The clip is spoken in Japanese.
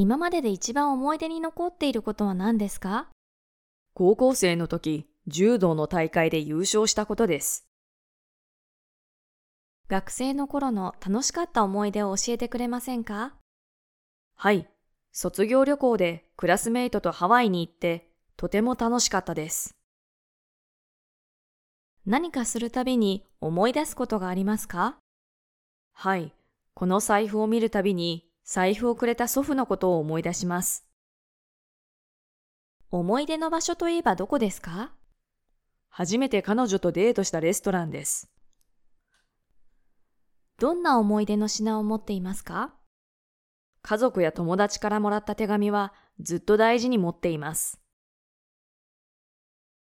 今までで一番思い出に残っていることは何ですか？高校生の時、柔道の大会で優勝したことです。学生の頃の楽しかった思い出を教えてくれませんか？はい。卒業旅行でクラスメイトとハワイに行って、とても楽しかったです。何かするたびに思い出すことがありますか？はい。この財布を見るたびに、財布をくれた祖父のことを思い出します。思い出の場所といえばどこですか？初めて彼女とデートしたレストランです。どんな思い出の品を持っていますか？家族や友達からもらった手紙はずっと大事に持っています。